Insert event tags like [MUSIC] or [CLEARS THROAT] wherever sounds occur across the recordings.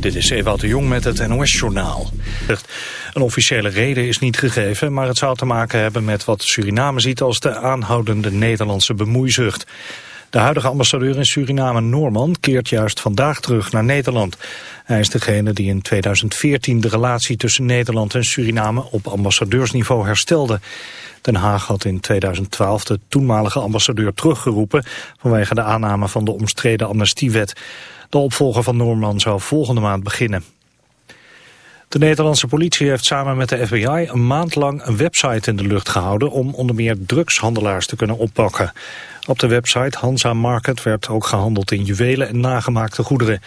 Dit is Ewout de Jong met het NOS-journaal. Een officiële reden is niet gegeven, maar het zou te maken hebben met wat Suriname ziet als de aanhoudende Nederlandse bemoeizucht. De huidige ambassadeur in Suriname, Noorman, keert juist vandaag terug naar Nederland. Hij is degene die in 2014 de relatie tussen Nederland en Suriname op ambassadeursniveau herstelde. Den Haag had in 2012 de toenmalige ambassadeur teruggeroepen vanwege de aanname van de omstreden amnestiewet. De opvolger van Noorman zou volgende maand beginnen. De Nederlandse politie heeft samen met de FBI een maand lang een website in de lucht gehouden om onder meer drugshandelaars te kunnen oppakken. Op de website Hansa Market werd ook gehandeld in juwelen en nagemaakte goederen.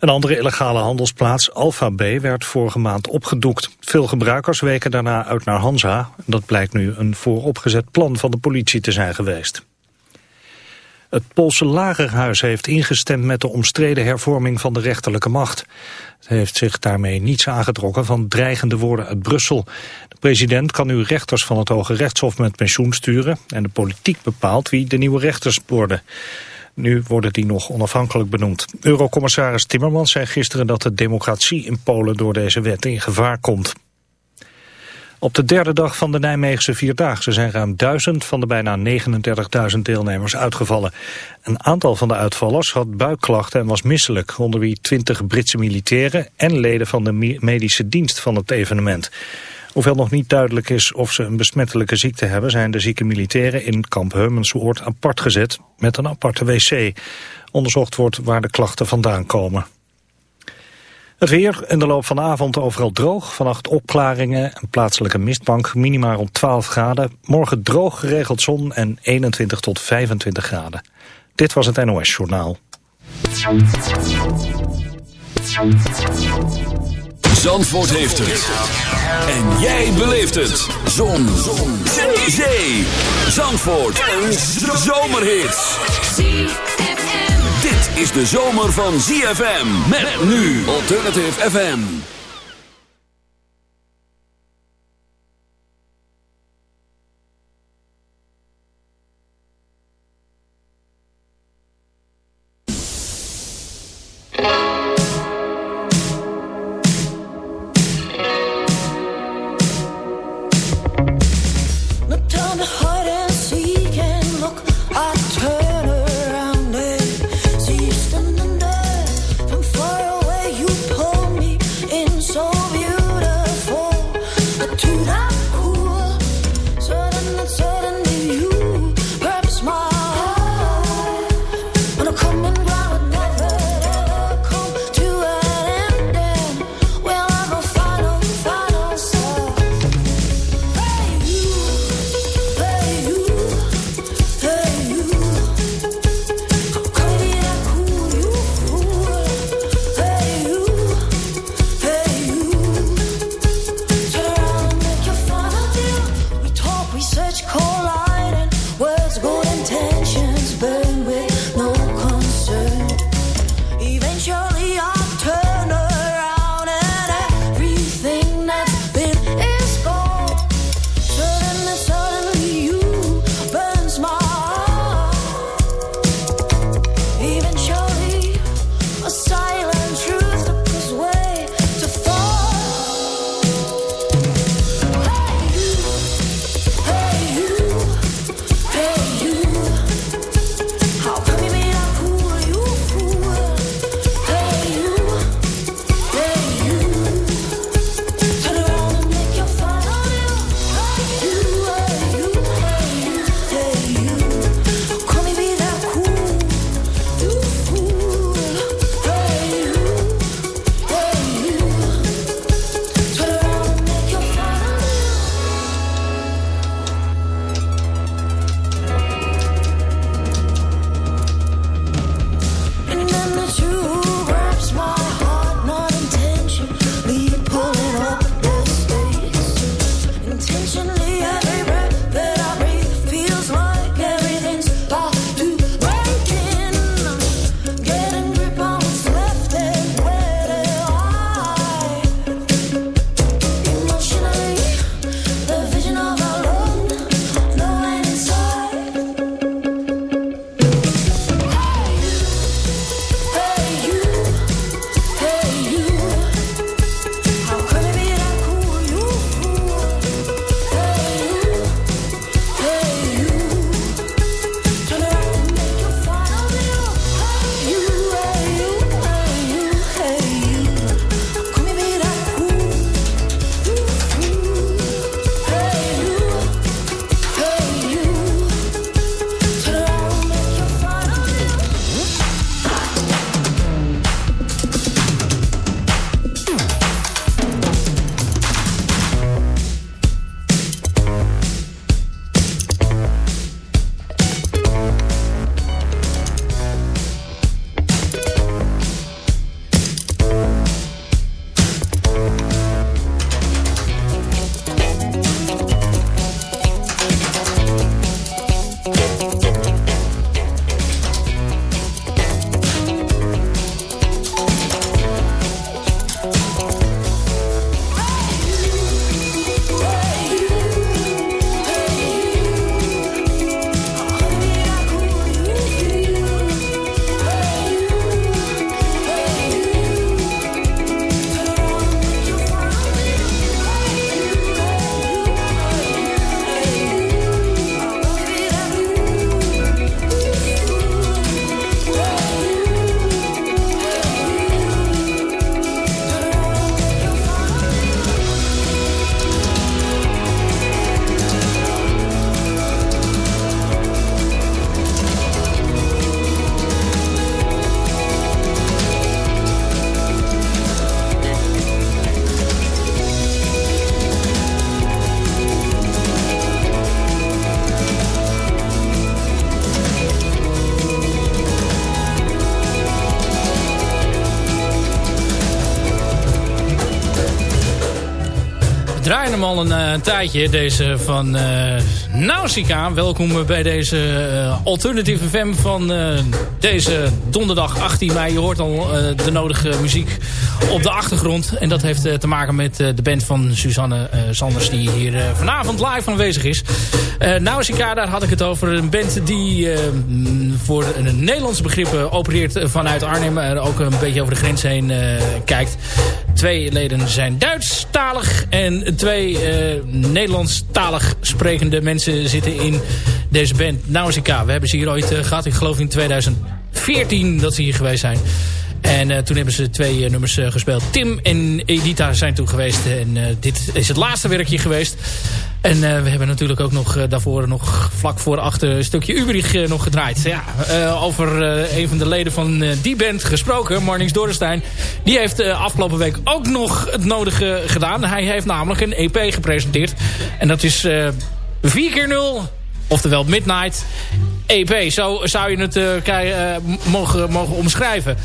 Een andere illegale handelsplaats, Alpha B, werd vorige maand opgedoekt. Veel gebruikers weken daarna uit naar Hansa. Dat blijkt nu een vooropgezet plan van de politie te zijn geweest. Het Poolse lagerhuis heeft ingestemd met de omstreden hervorming van de rechterlijke macht. Het heeft zich daarmee niets aangetrokken van dreigende woorden uit Brussel. De president kan nu rechters van het Hoge Rechtshof met pensioen sturen... en de politiek bepaalt wie de nieuwe rechters worden. Nu worden die nog onafhankelijk benoemd. Eurocommissaris Timmermans zei gisteren dat de democratie in Polen door deze wet in gevaar komt. Op de derde dag van de Nijmeegse Vierdaagse zijn ruim duizend van de bijna 39.000 deelnemers uitgevallen. Een aantal van de uitvallers had buikklachten en was misselijk, onder wie 20 Britse militairen en leden van de medische dienst van het evenement. Hoewel nog niet duidelijk is of ze een besmettelijke ziekte hebben... zijn de zieke militairen in kamp Heumensoord apart gezet met een aparte wc. Onderzocht wordt waar de klachten vandaan komen. Het weer in de loop van de avond overal droog. Vannacht opklaringen en plaatselijke mistbank. Minima rond 12 graden. Morgen droog geregeld zon en 21 tot 25 graden. Dit was het NOS Journaal. Zandvoort heeft het. En jij beleeft het. Zon. zon. Zee. Zandvoort. Een zomerhit is de zomer van ZFM. Met nu Alternative FM. Al een uh, tijdje. Deze van uh, Nausicaa. Welkom bij deze uh, Alternative FM van deze donderdag 18 mei. Je hoort al de nodige muziek op de achtergrond. En dat heeft te maken met de band van Suzanne Sanders die hier vanavond live aanwezig is. Nausicaa, daar had ik het over. Een band die voor een Nederlandse begrippen opereert vanuit Arnhem. ook een beetje over de grens heen kijkt. Twee leden zijn Duitsstalig en twee uh, Nederlandstalig sprekende mensen zitten in deze band Nausicaa. We hebben ze hier ooit uh, gehad, ik geloof in 2014 dat ze hier geweest zijn. En uh, toen hebben ze twee uh, nummers uh, gespeeld. Tim en Edita zijn toen geweest. En dit is het laatste werkje geweest. En we hebben natuurlijk ook nog daarvoor nog vlak voor achter een stukje Uberich nog gedraaid. Ja, over een van de leden van die band gesproken, Marnix Dorenstein. Die heeft afgelopen week ook nog het nodige gedaan. Hij heeft namelijk een EP gepresenteerd. En dat is 4 keer 0 Oftewel Midnight EP. Zo zou je het uh, mogen, mogen omschrijven.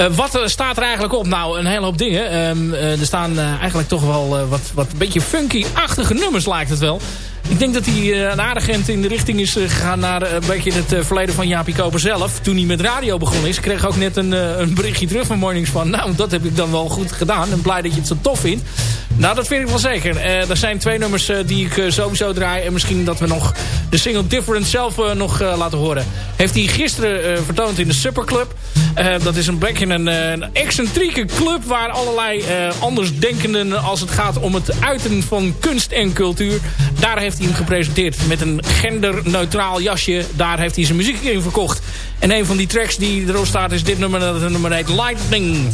Uh, wat staat er eigenlijk op? Nou, een hele hoop dingen. Ehm, er staan eigenlijk toch wel wat, wat een beetje funky-achtige nummers lijkt het wel. Ik denk dat hij een aardig in de richting is gegaan naar een beetje het verleden van Jaapie Koper zelf. Toen hij met radio begonnen is. Kreeg ook net een, een berichtje terug van Mornings van... nou, dat heb ik dan wel goed gedaan. En blij dat je het zo tof vindt. Nou, dat vind ik wel zeker. Uh, er zijn twee nummers die ik sowieso draai. En misschien dat we nog de single Different zelf nog laten horen. Heeft hij gisteren vertoond in de Superclub. dat is een beetje een, een excentrieke club... waar allerlei andersdenkenden als het gaat om het uiten van kunst en cultuur... daar heeft hij hem gepresenteerd met een genderneutraal jasje. Daar heeft hij zijn muziek in verkocht. En een van die tracks die erop staat is dit nummer. Dat nummer heet Lightning.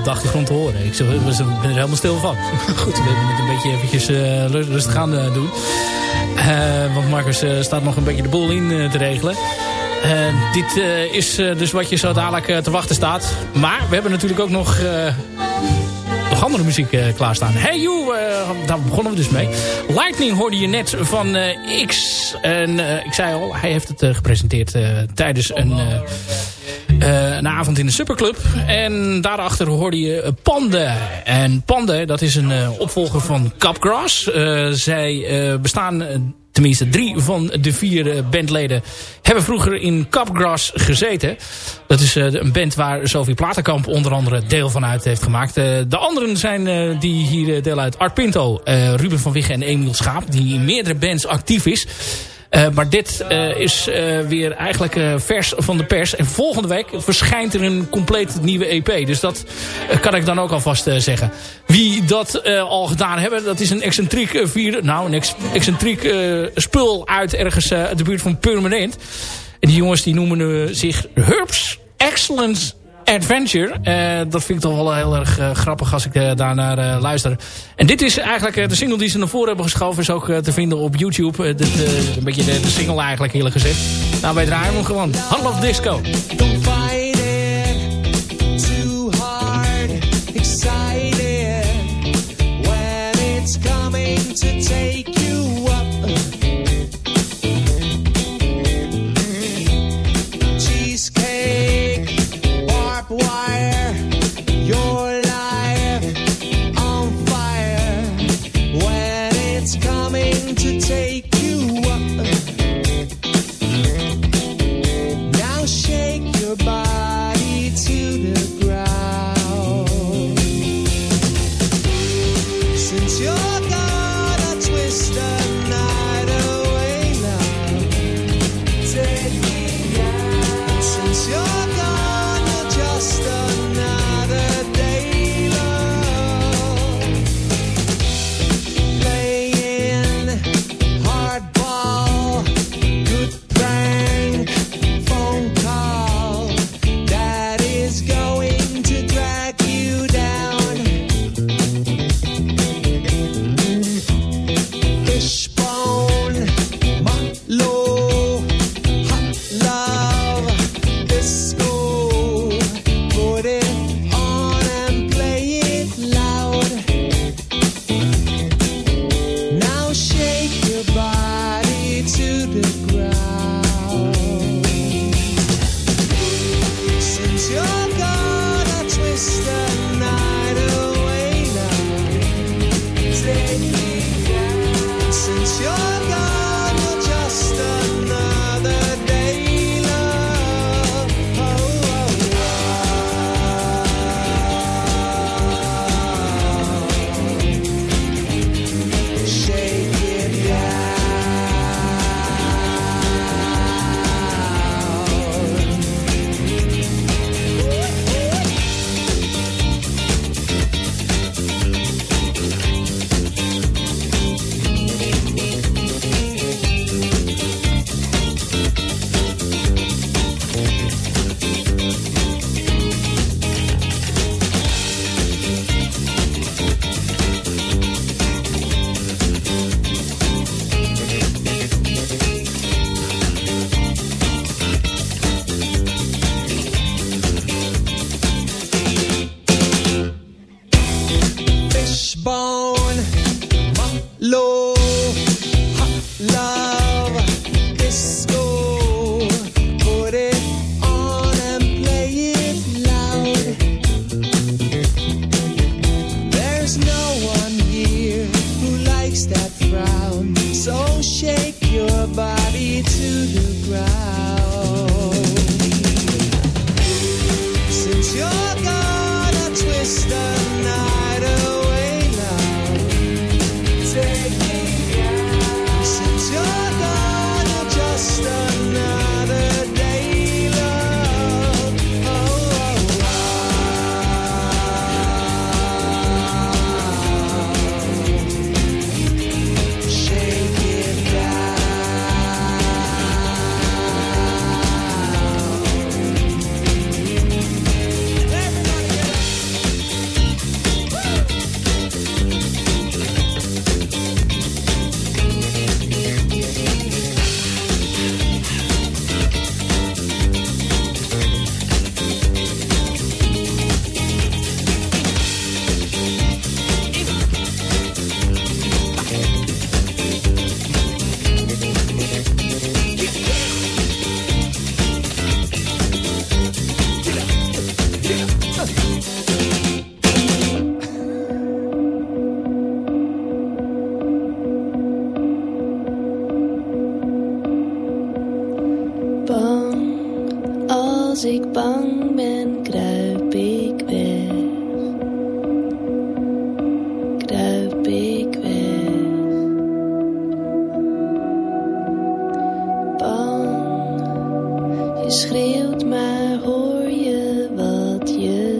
Op de achtergrond te horen. Ik, ben er helemaal stil van. [LAUGHS] Goed, we hebben het een beetje eventjes rustig aan doen. want Marcus staat nog een beetje de boel in te regelen. dit is dus wat je zo dadelijk te wachten staat. Maar we hebben natuurlijk ook nog nog andere muziek klaarstaan. Hey You, daar begonnen we dus mee. Lightning hoorde je net van X. En ik zei al, hij heeft het gepresenteerd tijdens een, een avond in de Superclub. En daarachter hoorde je Pande. En Pande, dat is een opvolger van Capgrass. zij bestaan tenminste drie van de vier eh, bandleden hebben vroeger in Capgrass gezeten. Dat is eh, een band waar Sophie Platenkamp onder andere deel van uit heeft gemaakt. Eh, de anderen zijn die hier deel uit Art Pinto, Ruben van Wigge en Emiel Schaap. Die in meerdere bands actief is. Uh, maar dit uh, is uh, weer eigenlijk vers van de pers. En volgende week verschijnt er een compleet nieuwe EP. Dus dat kan ik dan ook alvast zeggen. Wie dat al gedaan hebben, dat is een excentriek vier, nou, een ex excentriek spul uit ergens uit de buurt van Permanent. En die jongens die noemen zich Herbs Excellence Adventure. Uh, dat vind ik toch wel heel erg uh, grappig als ik uh, daarnaar luister. En dit is eigenlijk de single die ze naar voren hebben geschoven. Is ook te vinden op YouTube. een beetje de, single eigenlijk eerlijk gezegd. Nou, wij draaien hem gewoon. Half of Disco. Don't fight too when it's coming to take your love,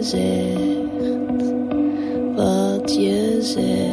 gezicht, wat je zegt.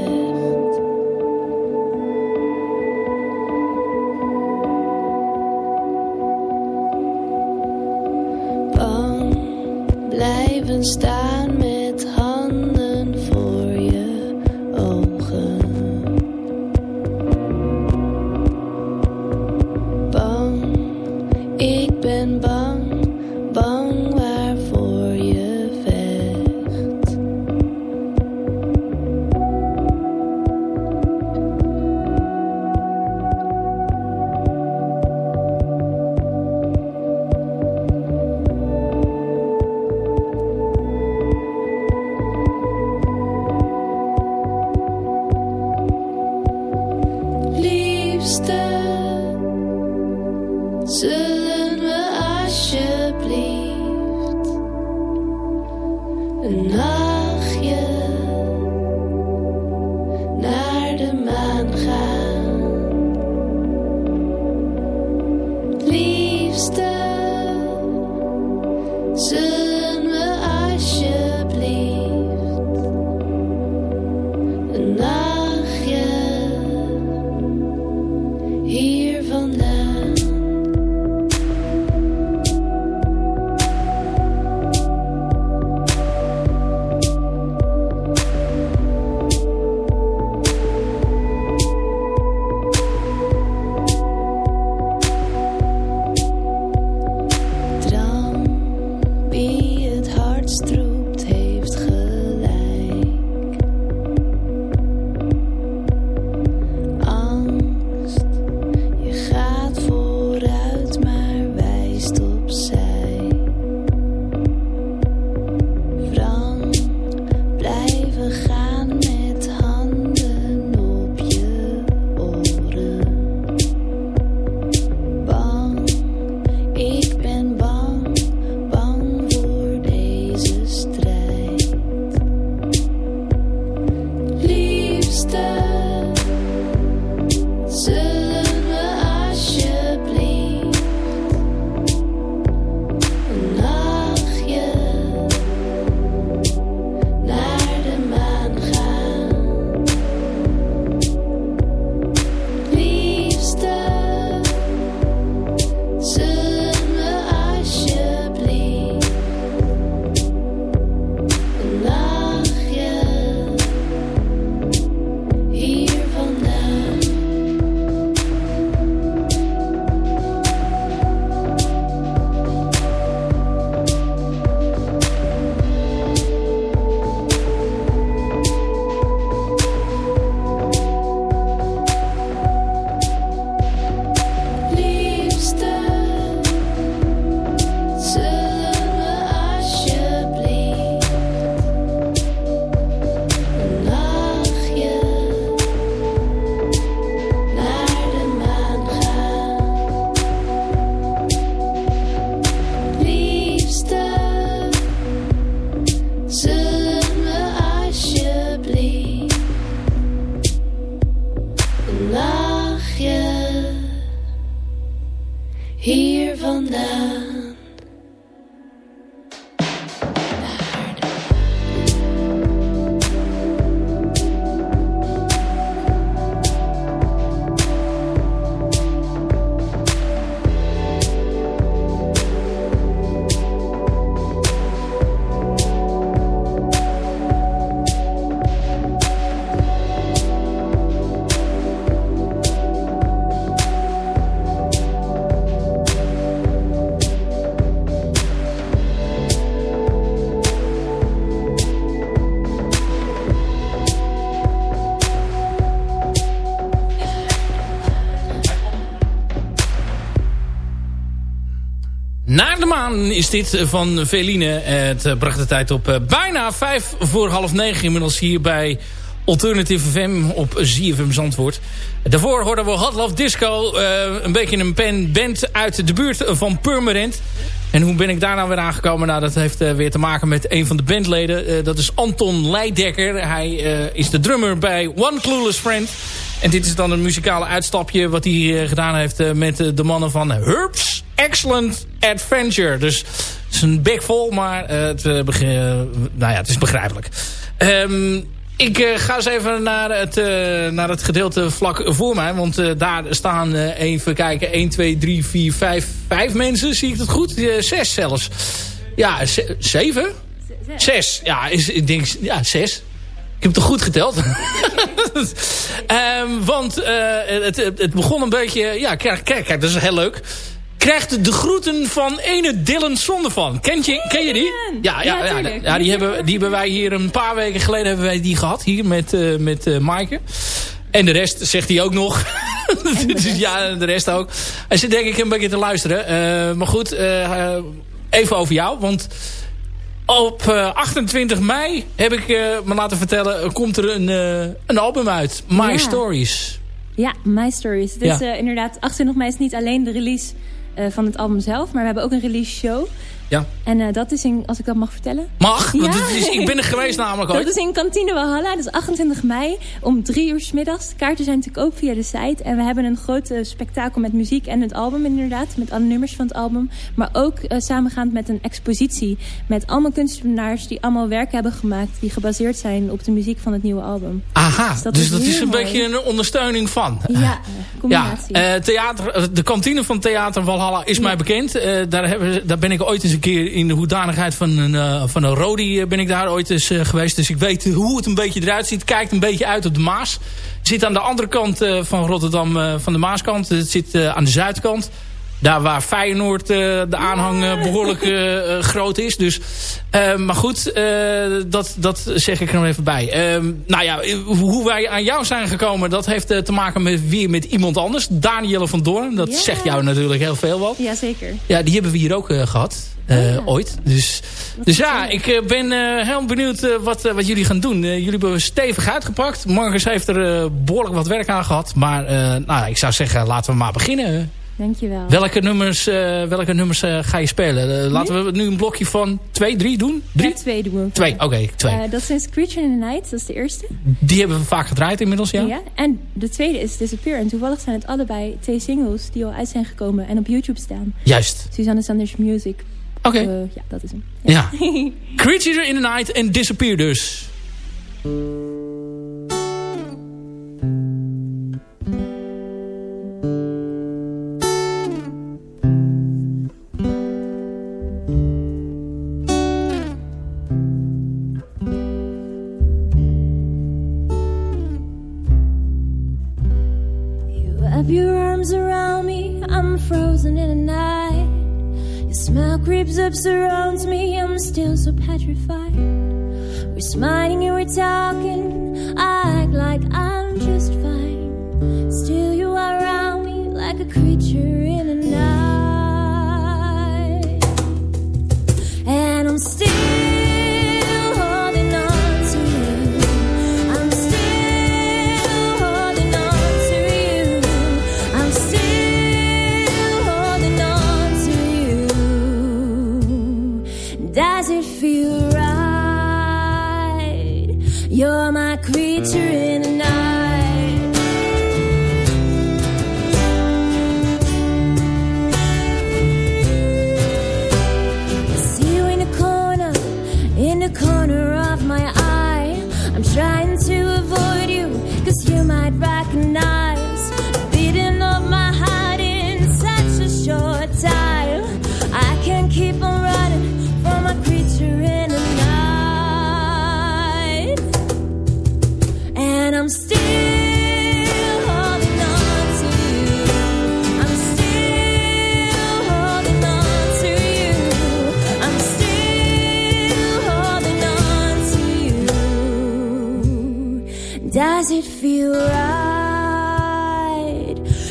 Is dit van Veline. Het bracht de tijd op bijna vijf voor half negen inmiddels hier bij Alternative FM op ZFM Zandvoort. Daarvoor hoorden we Hot Love Disco. een beetje een band uit de buurt van Purmerend. En hoe ben ik daar nou weer aangekomen? Nou, dat heeft weer te maken met een van de bandleden. dat is Anton Leidekker. Hij is de drummer bij One Clueless Friend. En dit is dan een muzikale uitstapje wat hij gedaan heeft met de mannen van Herbs Excellent Adventure. Dus het is een big vol, maar het, nou ja, het is begrijpelijk. Um, ik uh, ga eens even naar het, uh, naar het gedeelte vlak voor mij. Want uh, daar staan, even kijken, 1, 2, 3, 4, 5, 5 mensen. Zie ik dat goed? 6 zelfs. Ja, 7? 6. Ja, is, ik denk, ja, 6. Ik heb het goed geteld. um, [LAUGHS] want het, het begon een beetje... Ja, kijk, kijk, dat is heel leuk krijgt de groeten van ene Dylan van. Ken je, ken je die? Ja, ja, ja, ja, ja, die, hebben, die hebben wij hier een paar weken geleden hebben wij die gehad. Hier met, uh, met uh, Maaike. En de rest zegt hij ook nog. [LAUGHS] dus ja, de rest ook. Hij zit denk ik een beetje te luisteren. Uh, maar goed, even over jou. Want op 28 mei heb ik me laten vertellen... komt er een, een album uit. My Stories. Ja, My Stories. Dus inderdaad, 28 mei is niet alleen de release van het album zelf. Maar we hebben ook een release show. Ja. En uh, dat is in, als ik dat mag vertellen. Mag, is, ik ben er geweest namelijk ooit. Dat is in Kantine Walhalla, dat is 28 mei om drie uur s middags. De kaarten zijn natuurlijk ook via de site. En we hebben een grote spektakel met muziek en het album inderdaad. Met alle nummers van het album. Maar ook uh, samengaand met een expositie. Met allemaal kunstenaars die allemaal werk hebben gemaakt. Die gebaseerd zijn op de muziek van het nieuwe album. Aha, dus dat, dus is, dat is, een beetje een ondersteuning van. Ja, combinatie. Ja, theater, de kantine van Theater Walhalla is ja. mij bekend. daar, hebben, daar ben ik ooit eens een keer in de hoedanigheid van een, uh, van een Rodi eh, ben ik daar ooit eens uh, geweest. Dus ik weet hoe het een beetje eruit ziet. Kijkt een beetje uit op de Maas. Zit aan de andere kant van Rotterdam, van de Maaskant. Het zit aan de zuidkant. Daar waar Feyenoord de aanhang behoorlijk [LAUGHS] groot is. Dus, maar goed, dat, dat zeg ik er nog even bij. Ehm, nou ja, hoe wij aan jou zijn gekomen, dat heeft te maken met weer met iemand anders. Danielle van Doorn, dat zegt jou natuurlijk heel veel wat. Jazeker. Ja, die hebben we hier ook gehad. Uh, ooit. Dus, dus ja, ik uh, ben uh, heel benieuwd wat, wat jullie gaan doen. jullie hebben stevig uitgepakt. Marcus heeft er behoorlijk wat werk aan gehad. Maar nou, ik zou zeggen, laten we maar beginnen. Dankjewel. Welke nummers, welke nummers ga je spelen? laten we nu een blokje van twee, drie doen? Drie? Ja, twee doen we. Twee, oké. Okay, twee. dat is Creature in the Night, dat is de eerste. Die hebben we vaak gedraaid inmiddels, ja. ja. En de tweede is Disappear. En toevallig zijn het allebei twee singles die al uit zijn gekomen en op YouTube staan. Juist. Susanne Sanders Music. Oké. Okay. Uh, ja, dat is hem. Ja. ja. [LAUGHS] Creature in the Night en Disappear dus.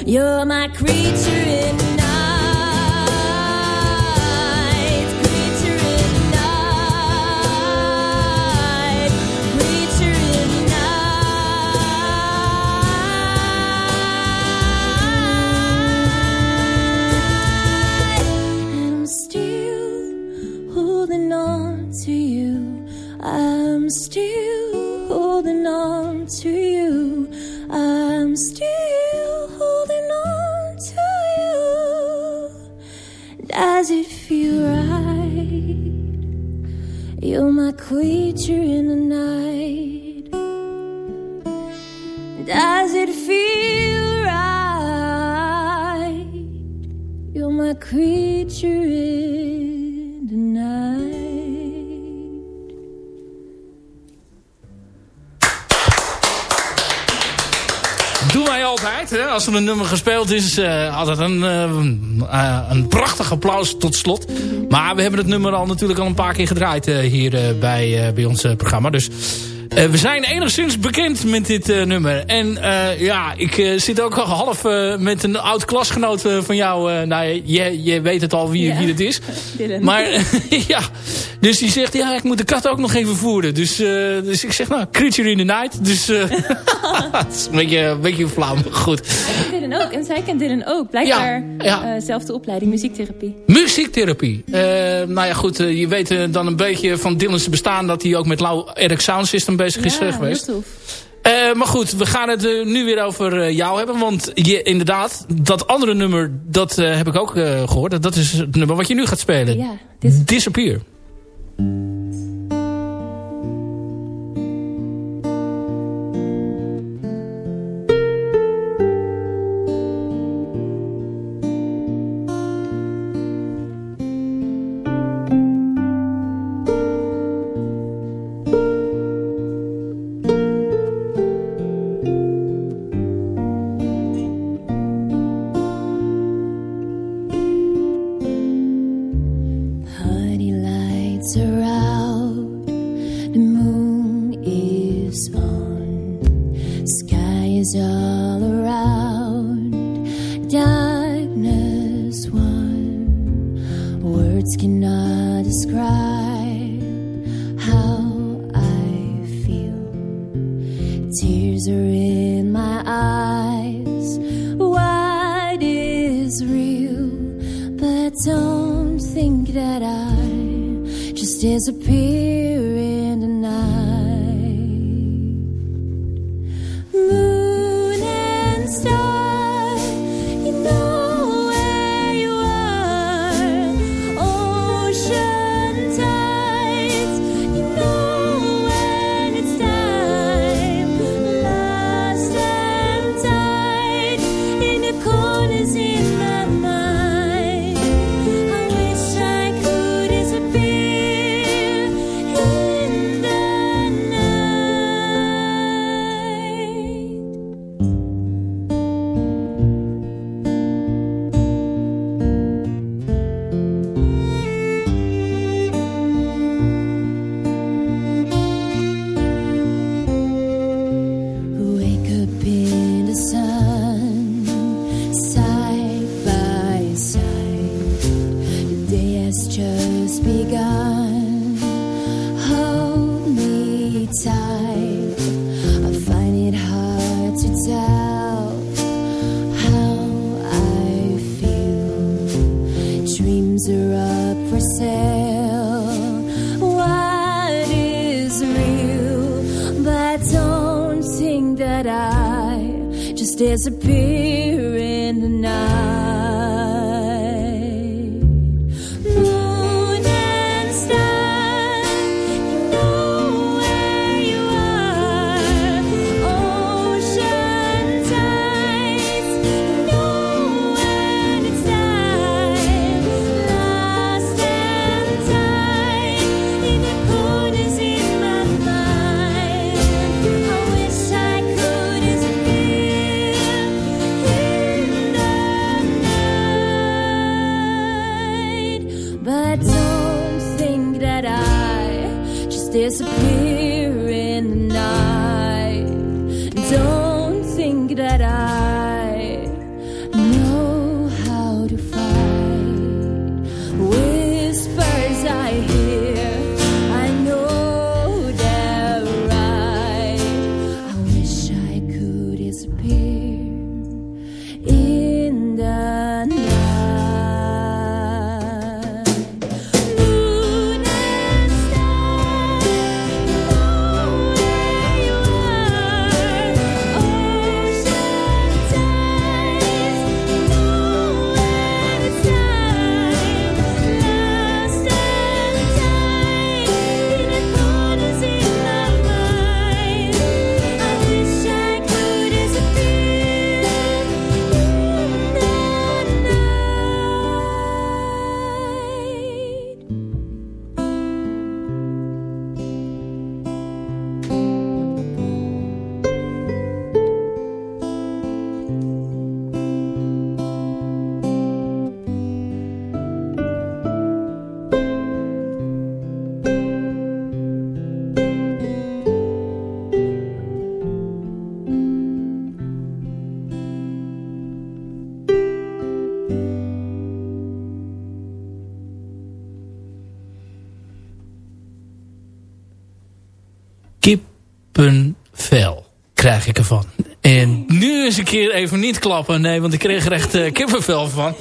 You're my creature in er een nummer gespeeld is, uh, altijd een, uh, een prachtig applaus tot slot. Maar we hebben het nummer al natuurlijk al een paar keer gedraaid hier bij, bij ons programma. Dus uh, we zijn enigszins bekend met dit uh, nummer. En uh, ja, ik zit ook al half met een oud klasgenoot van jou. nou, je, je weet het al wie, ja. wie het is. [LAUGHS] Dylan. Maar [LAUGHS] ja, dus die zegt, ja, ik moet de kat ook nog even voeren. Dus, dus ik zeg, nou, Creature in the Night. Dus [LAUGHS] het is een beetje, een beetje flauw, maar goed. Ik Dylan ook. En zij kent Dylan ook. Blijkbaar ja, ja. zelfde opleiding, muziektherapie. Muziektherapie. nou ja, goed, je weet dan een beetje van Dylan's bestaan... dat hij ook met Lau Eric Sound System bezig is ja, geweest. Uh, maar goed, we gaan het uh, nu weer over uh, jou hebben. Want je, inderdaad, dat andere nummer, dat heb ik ook gehoord. Dat is het nummer wat je nu gaat spelen. Ja, dis Disappear. disappear. Kippenvel krijg ik ervan. En nu eens een keer even niet klappen. Nee, want ik kreeg er echt uh, kippenvel van.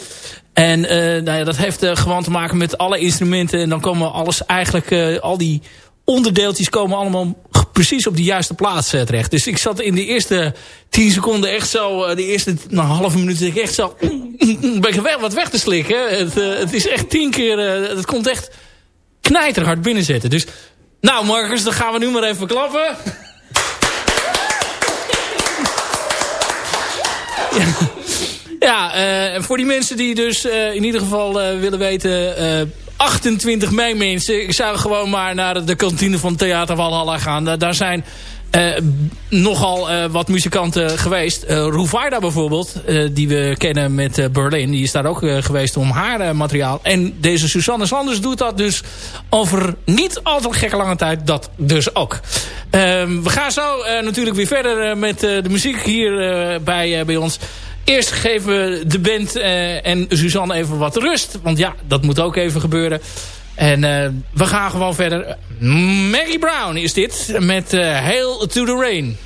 En uh, nou ja, dat heeft uh, gewoon te maken met alle instrumenten. En dan komen alles eigenlijk, al die onderdeeltjes komen allemaal precies op de juiste plaats terecht. Dus ik zat in de eerste tien seconden echt zo, de eerste nou, halve minuut ik echt zo, een beetje weg, wat weg te slikken. Het, het is echt tien keer, het komt echt knijterhard binnenzetten. Dus, nou Marcus, dan gaan we nu maar even klappen. Ja, uh, voor die mensen die dus uh, in ieder geval uh, willen weten... 28 mei mensen, ik zou gewoon maar naar de kantine van Theater Walhalla gaan. daar zijn nogal uh, wat muzikanten geweest. Uh, Ruvaida bijvoorbeeld, die we kennen met Berlin. Die is daar ook geweest om haar materiaal. En deze Susanne Sanders doet dat dus over niet al te gekke lange tijd. Dat dus ook. Ehm, we gaan zo natuurlijk weer verder met de muziek hier bij, bij ons. Eerst geven we de band en Suzanne even wat rust. Want ja, dat moet ook even gebeuren. En uh, we gaan gewoon verder. Maggie Brown is dit met uh, Hail to the Rain.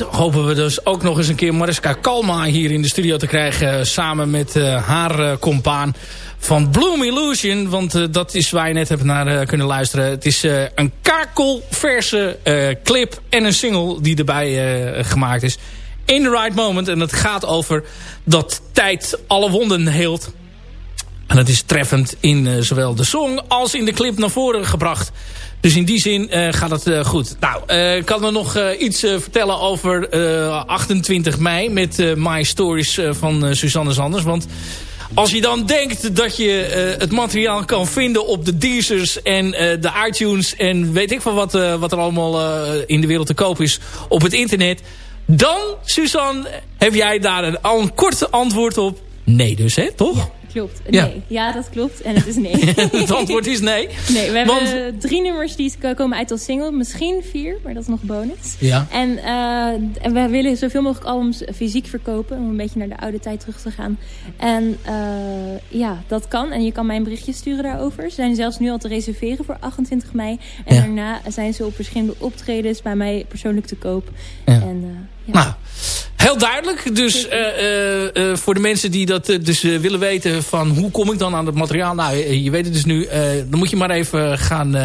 Hopen we dus ook nog eens een keer Mariska Kalma hier in de studio te krijgen. Samen met uh, haar uh, compaan van Bloom Illusion. Want dat is waar je net hebt naar kunnen luisteren. Het is een kakelverse clip en een single die erbij gemaakt is. In the Right Moment. En het gaat over dat tijd alle wonden heelt. En dat is treffend in zowel de song als in de clip naar voren gebracht. Dus in die zin uh, gaat het uh, goed. Nou, ik kan me nog iets vertellen over 28 mei met My Stories van Suzanne Sanders. Want als je dan denkt dat je het materiaal kan vinden op de Deezers en de iTunes... en weet ik van wat, wat er allemaal in de wereld te koop is op het internet... dan, Suzanne, heb jij daar een, al een korte antwoord op. Nee dus, hè? Toch? Klopt. Nee. Ja. ja. dat klopt. En het is nee. [LAUGHS] het antwoord is nee. [LAUGHS] Nee, we hebben Want... drie nummers die komen uit als single. Misschien vier, maar dat is nog bonus. Ja. En, uh, en we willen zoveel mogelijk albums fysiek verkopen. Om een beetje naar de oude tijd terug te gaan. En uh, ja, dat kan. En je kan mij een berichtje sturen daarover. Ze zijn zelfs nu al te reserveren voor 28 mei. En ja. daarna zijn ze op verschillende optredens bij mij persoonlijk te koop. Ja. En, uh. Nou, heel duidelijk. Dus uh, uh, voor de mensen die dat dus willen weten van hoe kom ik dan aan het materiaal. Nou, je weet het dus nu. dan moet je maar even gaan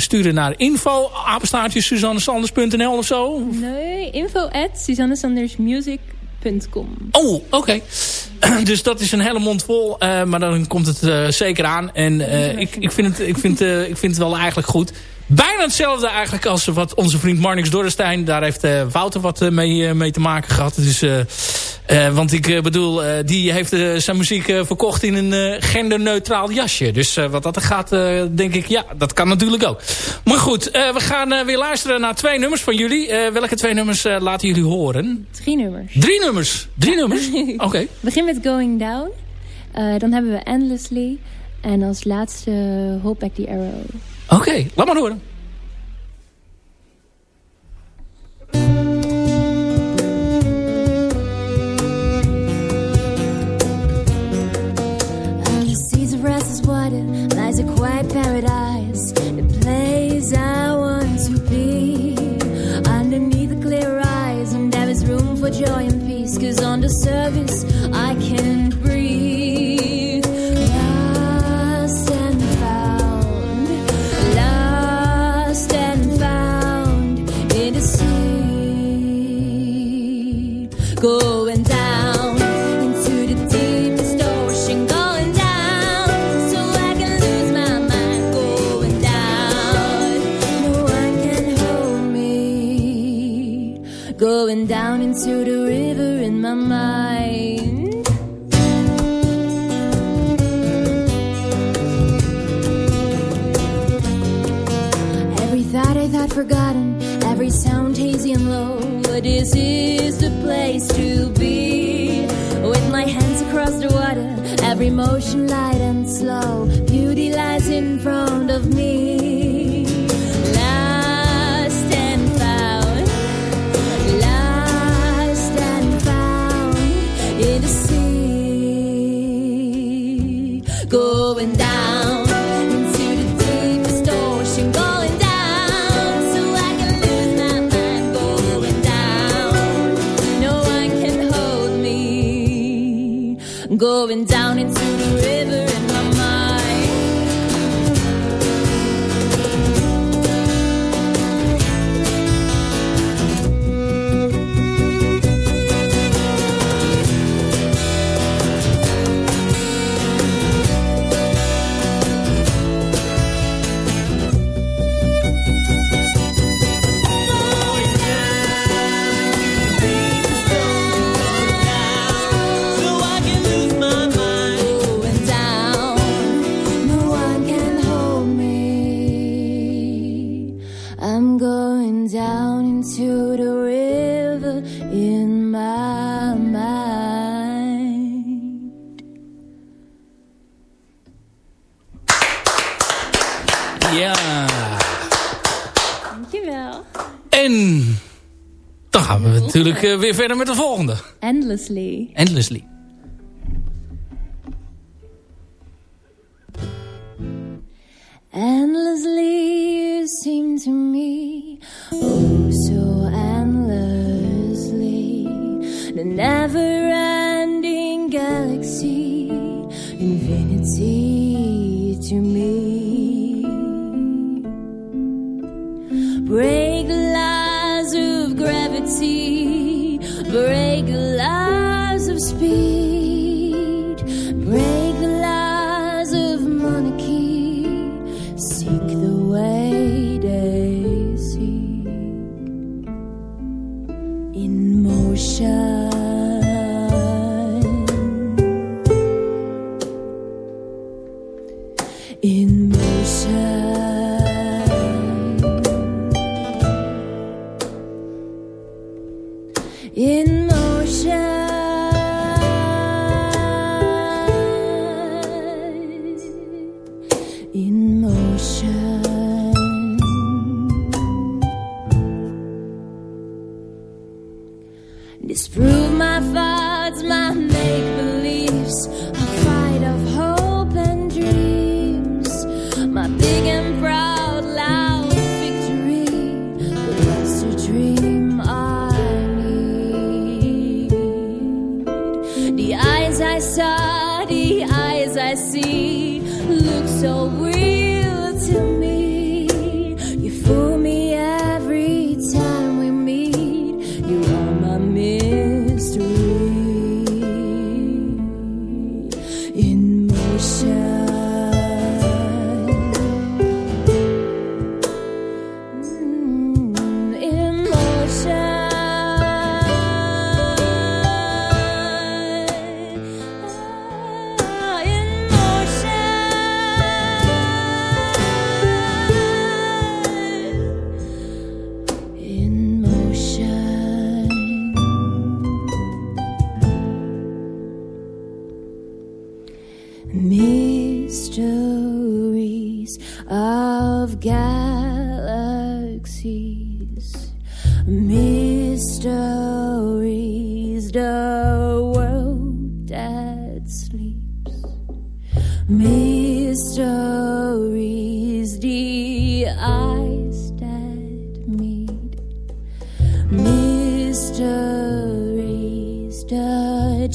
sturen naar info apenstaartje suzannesanders.nl of zo. Nee, info at suzannesandersmusic.com Oh, oké. Okay. [CLEARS THROAT] dus dat is een hele mond vol. Uh, maar dan komt het uh, zeker aan. En uh, ik, ik, vind het, ik, vind, ik vind het wel eigenlijk goed. Bijna hetzelfde eigenlijk als wat onze vriend Marnix Dorrestein. Daar heeft uh, Wouter wat uh, mee, mee te maken gehad. Dus, want ik bedoel, die heeft zijn muziek verkocht in een genderneutraal jasje. Dus wat dat gaat, denk ik, ja, dat kan natuurlijk ook. Maar goed, we gaan weer luisteren naar twee nummers van jullie. welke twee nummers laten jullie horen? Drie nummers. Drie nummers? Drie nummers? Oké. [LAUGHS] Okay. Begin met Going Down. dan hebben we Endlessly. En als laatste Hold Back the Arrow. Oké, okay, laat maar horen. lies a quiet paradise, a place I want to be. Underneath the clear eyes, and there is room for joy and peace. Cause on the surface, and low. This is the place to be. With my hands across the water, every motion light and slow. Beauty lies in front of me. Going down into the river natuurlijk eh, weer verder met de volgende. Endlessly. Endlessly. Endlessly you seem to me, oh so endlessly, the never-ending galaxy, infinity to me. Break Bring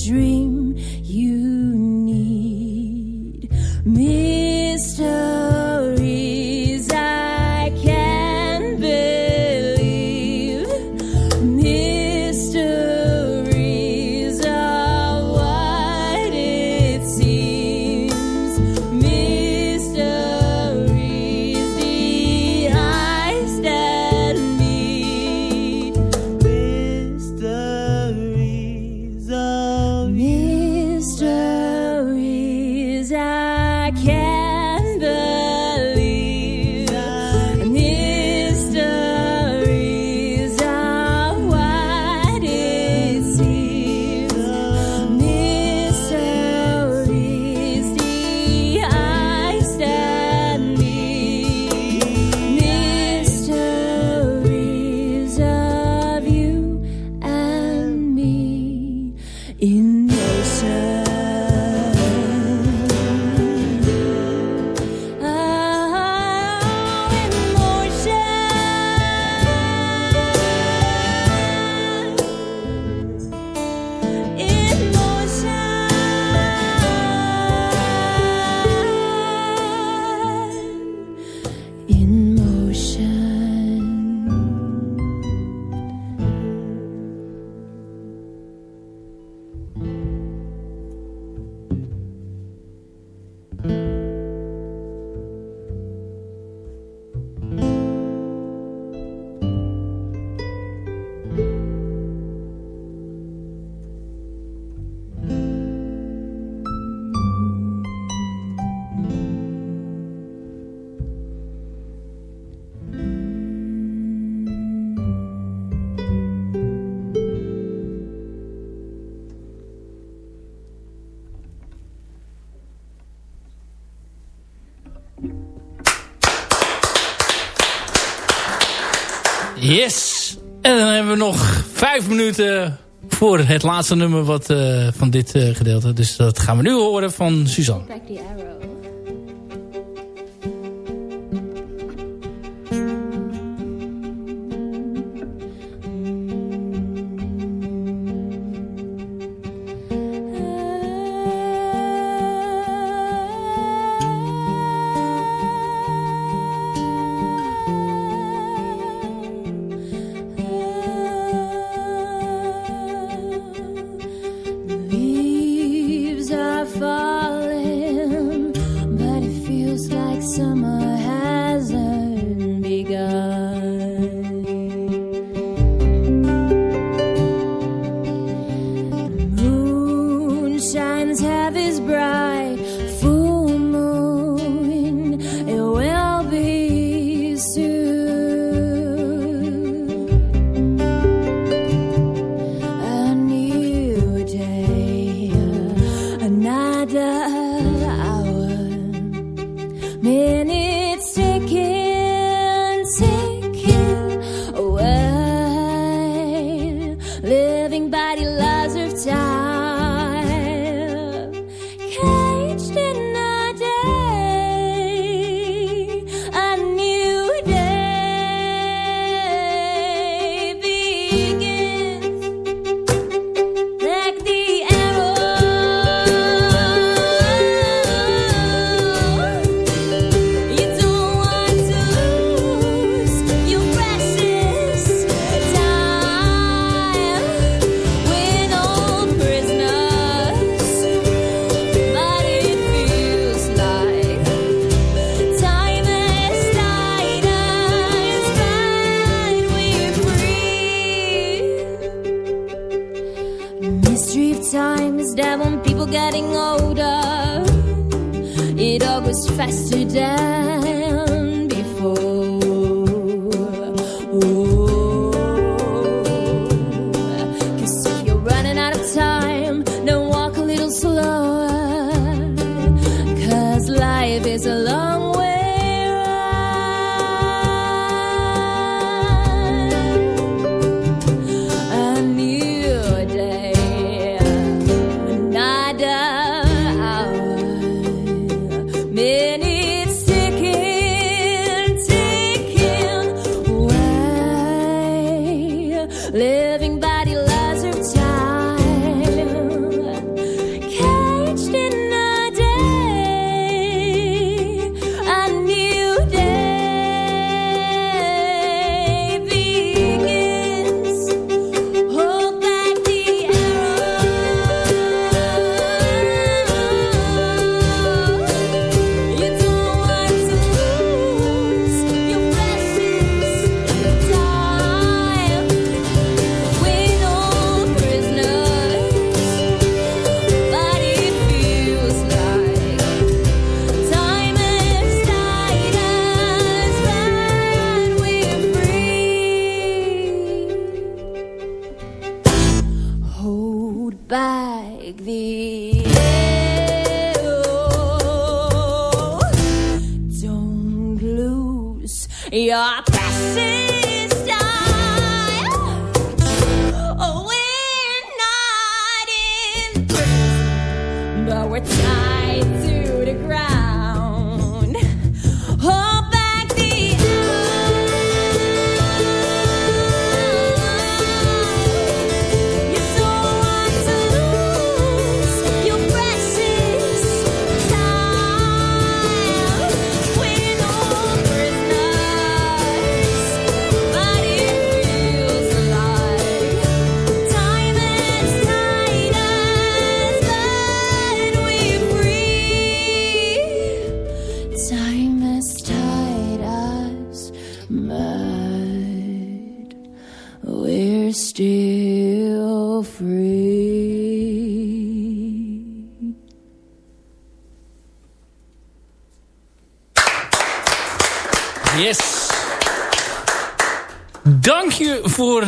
dream. You Yes. En dan hebben we nog vijf minuten voor het laatste nummer wat, eh, van dit eh, gedeelte. Dus dat gaan we nu horen van Suzanne.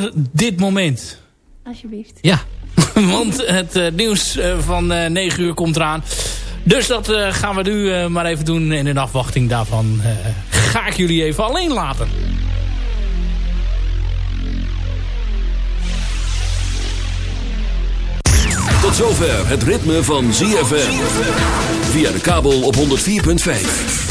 Voor dit moment. Alsjeblieft. Ja, [LAUGHS] want het eh, nieuws eh, van eh 9 uur komt eraan. Dus dat eh, gaan we nu eh, maar even doen. En in afwachting daarvan eh, ga ik jullie even alleen laten. Tot zover het ritme van ZFM. Via de kabel op 104.5.